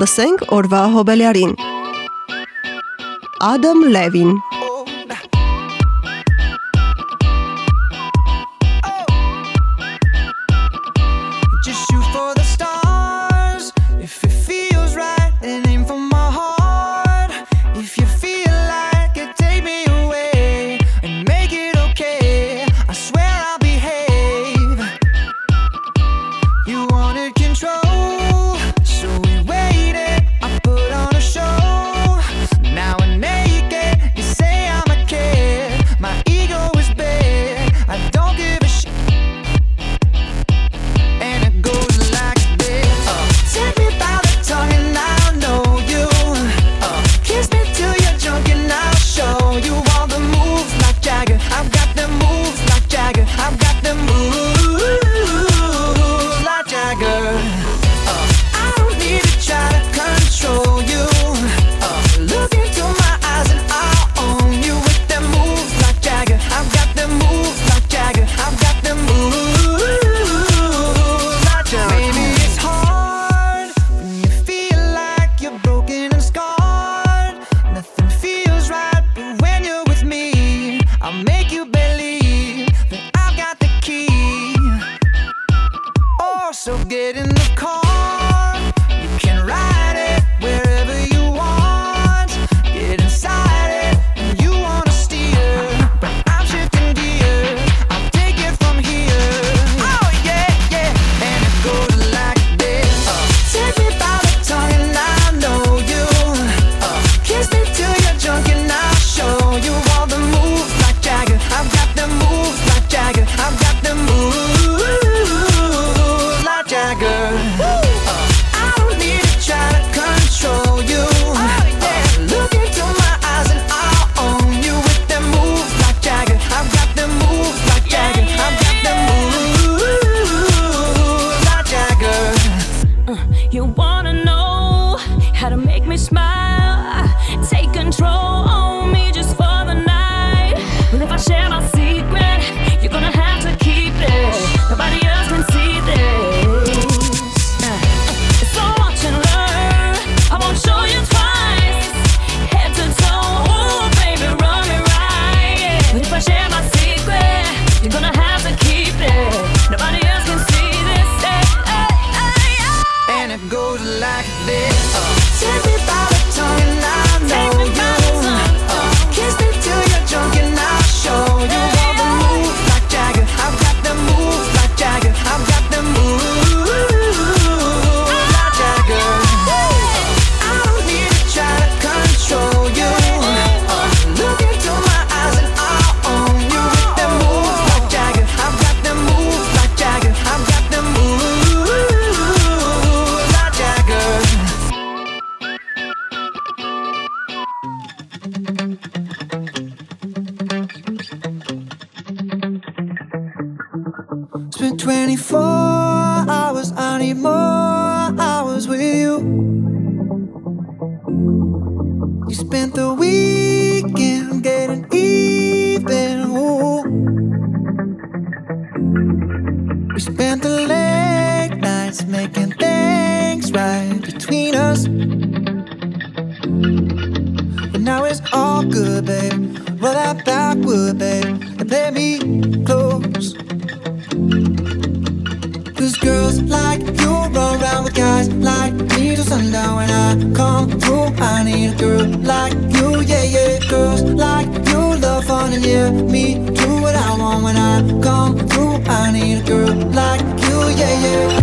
Լսենք օրվա հոբելյարին։ Adam Levin Ooh. right between us. But now it's all good, babe. Roll that backward, babe, and play me close. Cause girls like you run around with guys like me till sundown. When I come through, I need a girl like you, yeah, yeah. Girls like you love fun and yeah, me do what I want. When I come through, I need a girl like you, yeah, yeah.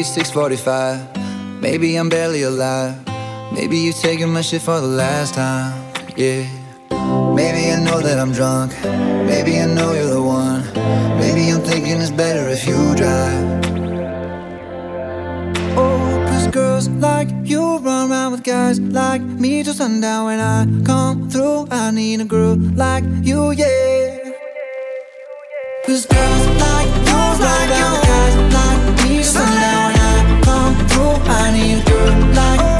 you 645. Maybe I'm barely alive. Maybe you taking my shit for the last time. Yeah. Maybe I know that I'm drunk. Maybe I know you're the one. Maybe I'm thinking it's better if you drive. Oh, cause girls like you run around with guys like me till sundown. When I come through, I need a girl like you, yeah. Cause girls like you run around with guys like kind a girl like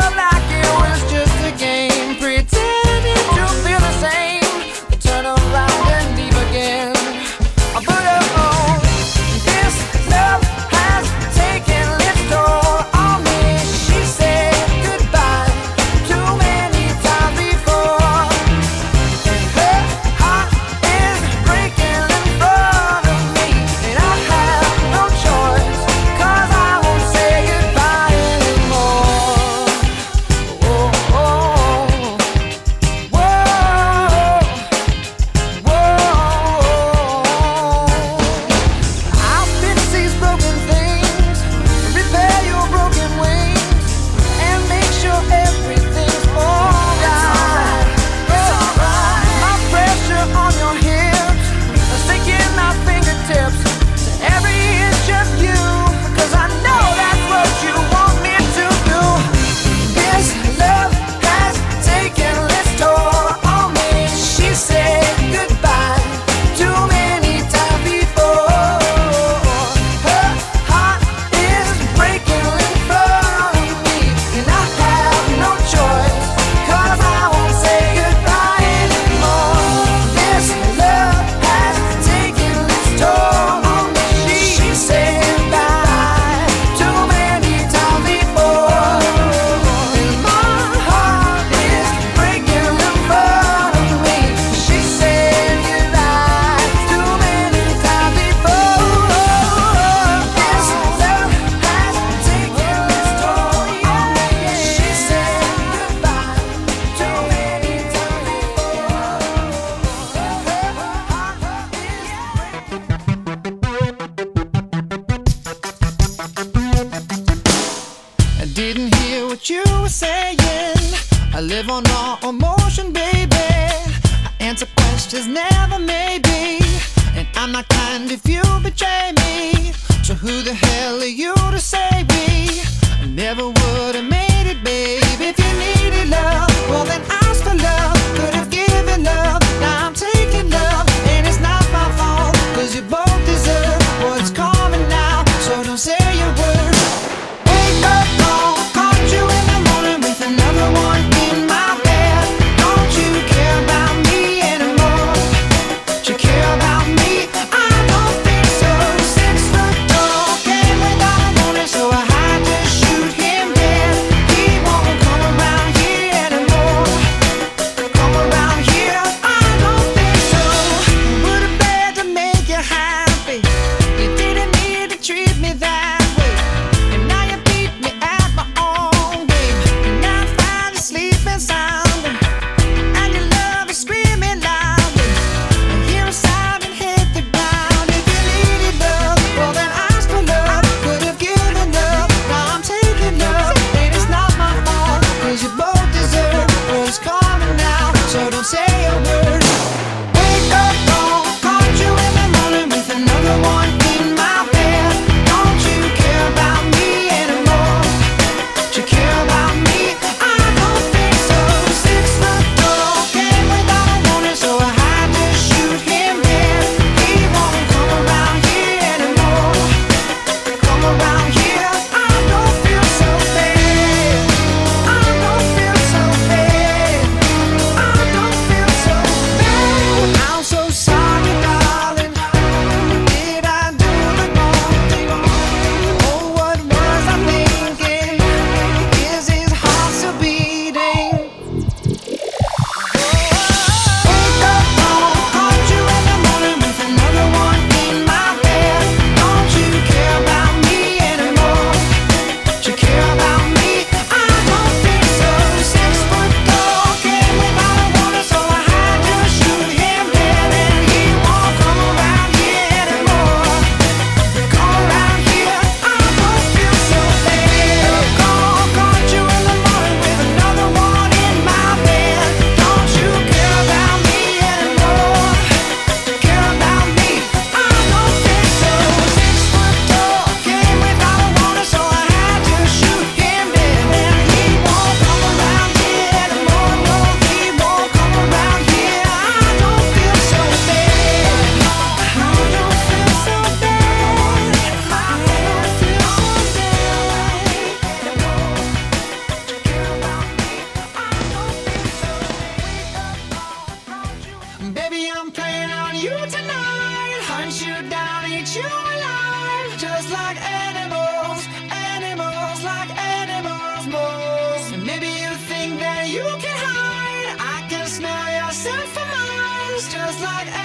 Like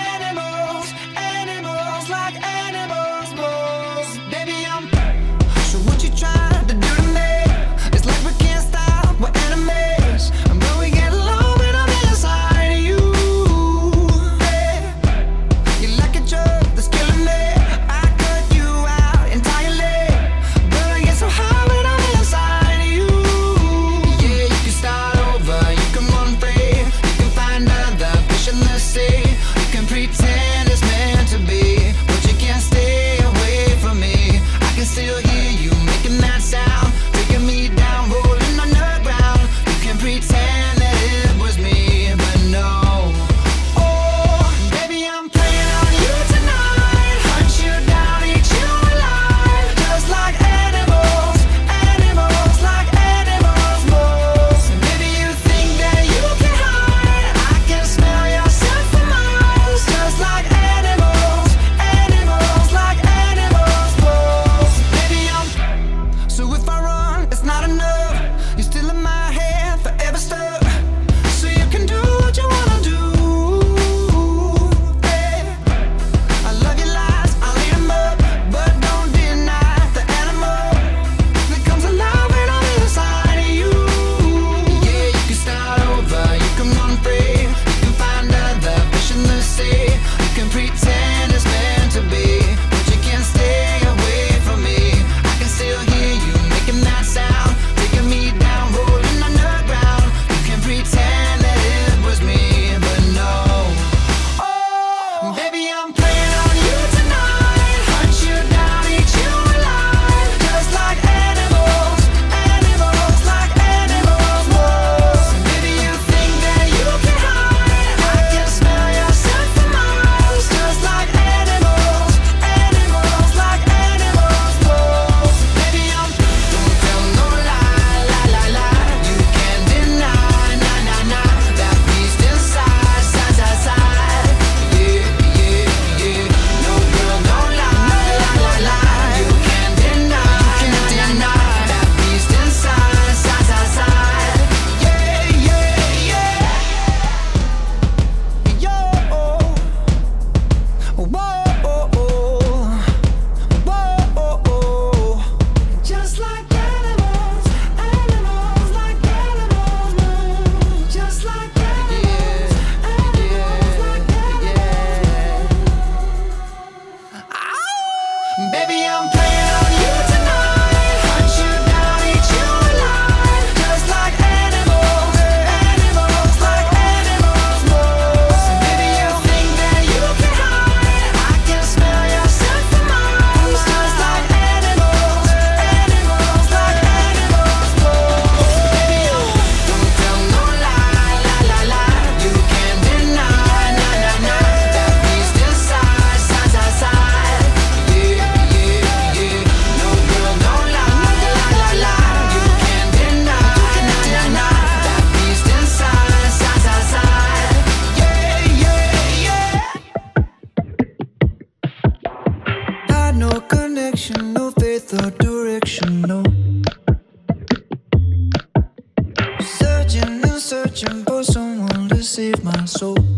save my soul.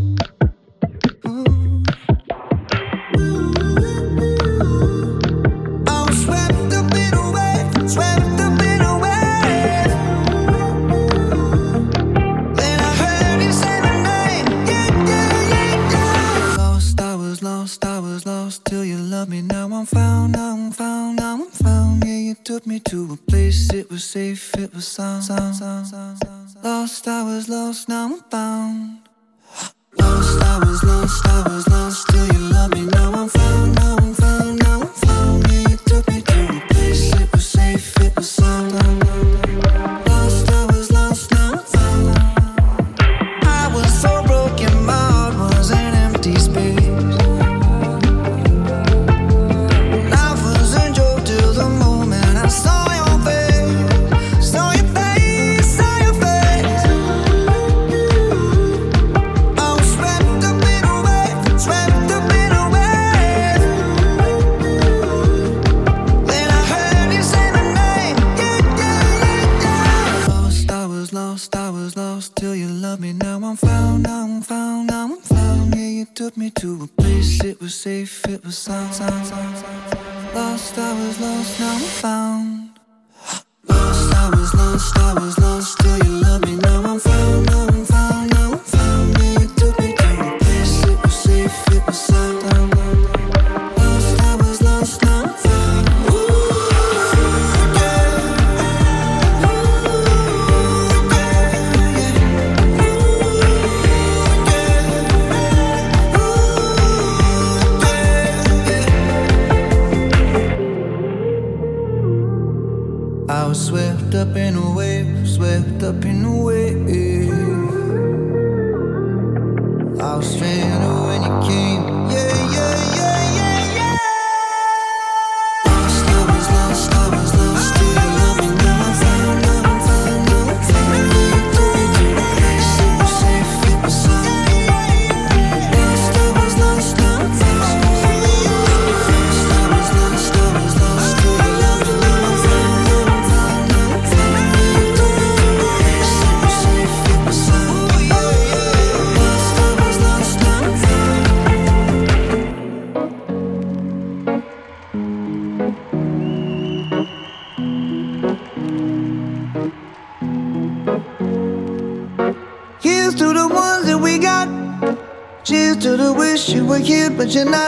But you're not.